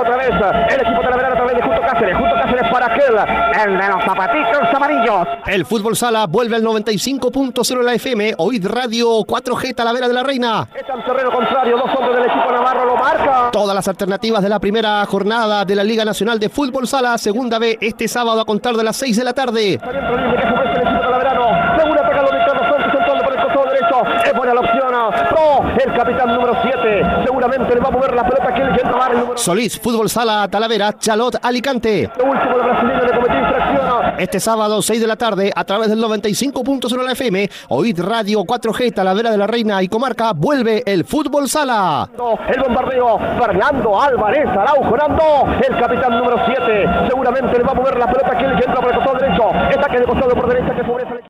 Otra vez el equipo de la vereda a través de Justo Cáceres. Justo Cáceres para aquel. El de los zapatitos amarillos. El fútbol sala vuelve al 95.0 la FM. Oíd Radio 4G Talavera de la Reina. En terreno contrario. Dos hombres del equipo Navarro lo marca. Todas las alternativas de la primera jornada de la Liga Nacional de Fútbol Sala, segunda B, este sábado a contar de las 6 de la tarde. Está dentro libre que favorece el equipo talaverano. Segura ataca lo de Carlos Sánchez entrando por el costado derecho. Es buena la opción. Pro, el capitán número 7. Seguramente le va a mover la pelota que él que entra el número Solís, Fútbol Sala, Talavera, Chalot, Alicante. Lo último el brasileño le cometió infracción. Este sábado, 6 de la tarde, a través del 95.0 la FM, Oíd Radio 4G Talavera de la Reina y Comarca, vuelve el Fútbol Sala. El bombardeo. Fernando Álvarez Araujo. El capitán número 7. Seguramente le va a mover la pelota que él que entra por el costado derecho. Está que de costado por derecha que favorece el